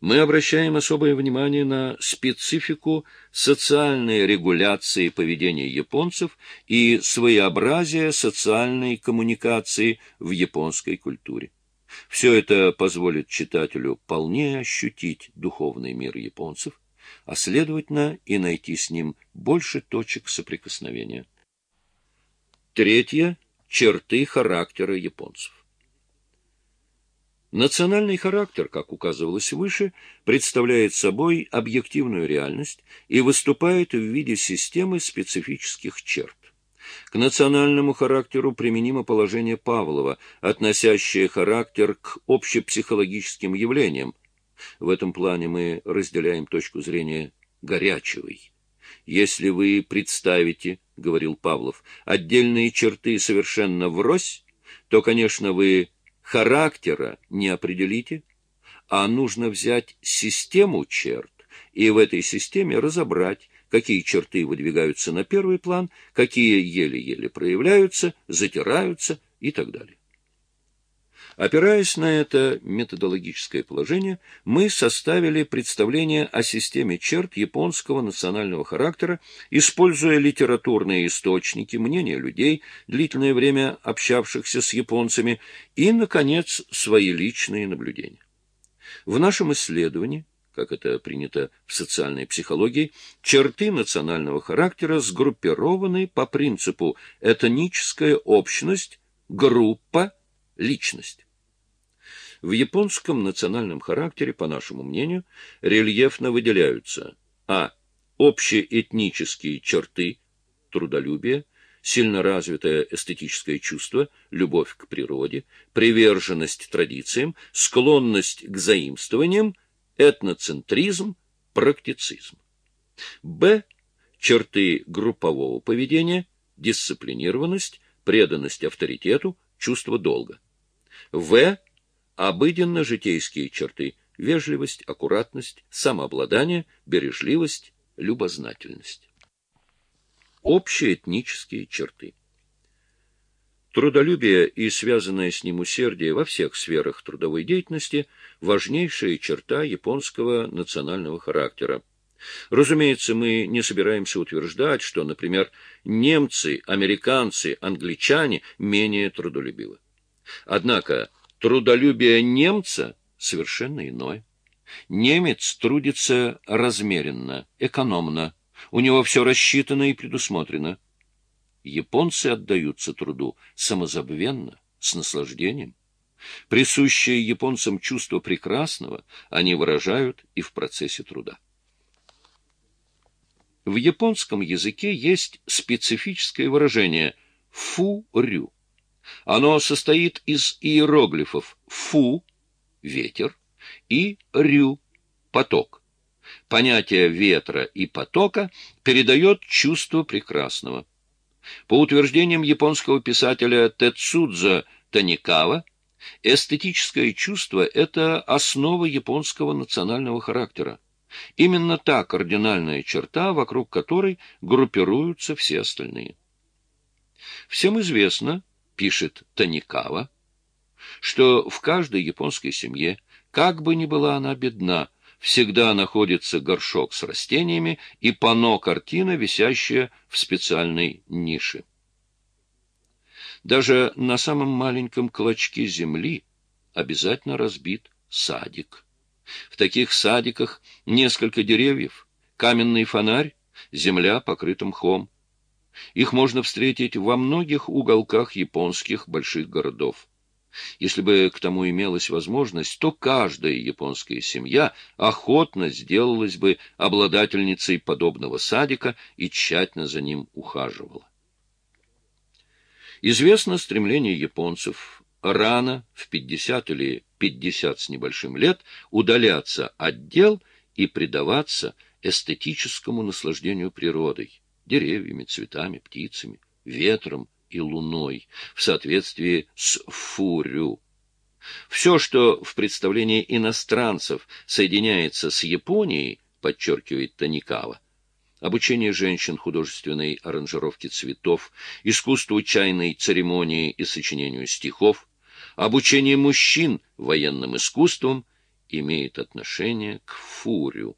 мы обращаем особое внимание на специфику социальной регуляции поведения японцев и своеобразие социальной коммуникации в японской культуре. Все это позволит читателю полнее ощутить духовный мир японцев, а следовательно и найти с ним больше точек соприкосновения. Третье – черты характера японцев. Национальный характер, как указывалось выше, представляет собой объективную реальность и выступает в виде системы специфических черт. К национальному характеру применимо положение Павлова, относящее характер к общепсихологическим явлениям. В этом плане мы разделяем точку зрения Горячевой. «Если вы представите, — говорил Павлов, — отдельные черты совершенно врозь, то, конечно, вы характера не определите, а нужно взять систему черт и в этой системе разобрать, какие черты выдвигаются на первый план, какие еле-еле проявляются, затираются и так далее. Опираясь на это методологическое положение, мы составили представление о системе черт японского национального характера, используя литературные источники, мнения людей, длительное время общавшихся с японцами, и, наконец, свои личные наблюдения. В нашем исследовании как это принято в социальной психологии, черты национального характера сгруппированы по принципу этническая общность, группа, личность. В японском национальном характере, по нашему мнению, рельефно выделяются а. общеэтнические черты, трудолюбие, сильно развитое эстетическое чувство, любовь к природе, приверженность традициям, склонность к заимствованиям, этноцентризм, практицизм. Б. Черты группового поведения, дисциплинированность, преданность авторитету, чувство долга. В обыденно-житейские черты – вежливость, аккуратность, самообладание, бережливость, любознательность. Общие этнические черты. Трудолюбие и связанное с ним усердие во всех сферах трудовой деятельности – важнейшая черта японского национального характера. Разумеется, мы не собираемся утверждать, что, например, немцы, американцы, англичане менее трудолюбивы. Однако Трудолюбие немца совершенно иное. Немец трудится размеренно, экономно. У него все рассчитано и предусмотрено. Японцы отдаются труду самозабвенно, с наслаждением. Присущее японцам чувство прекрасного они выражают и в процессе труда. В японском языке есть специфическое выражение «фу-рю». Оно состоит из иероглифов «фу» — ветер и «рю» — поток. Понятие ветра и потока передает чувство прекрасного. По утверждениям японского писателя Тецудзо Таникава, эстетическое чувство – это основа японского национального характера. Именно та кардинальная черта, вокруг которой группируются все остальные. Всем известно, пишет Таникава, что в каждой японской семье, как бы ни была она бедна, всегда находится горшок с растениями и панно-картина, висящая в специальной нише. Даже на самом маленьком клочке земли обязательно разбит садик. В таких садиках несколько деревьев, каменный фонарь, земля покрыта мхом. Их можно встретить во многих уголках японских больших городов. Если бы к тому имелась возможность, то каждая японская семья охотно сделалась бы обладательницей подобного садика и тщательно за ним ухаживала. Известно стремление японцев рано, в 50 или 50 с небольшим лет, удаляться от дел и предаваться эстетическому наслаждению природой деревьями, цветами, птицами, ветром и луной, в соответствии с фурю. Все, что в представлении иностранцев соединяется с Японией, подчеркивает Таникава, обучение женщин художественной аранжировке цветов, искусству чайной церемонии и сочинению стихов, обучение мужчин военным искусствам имеет отношение к фурю.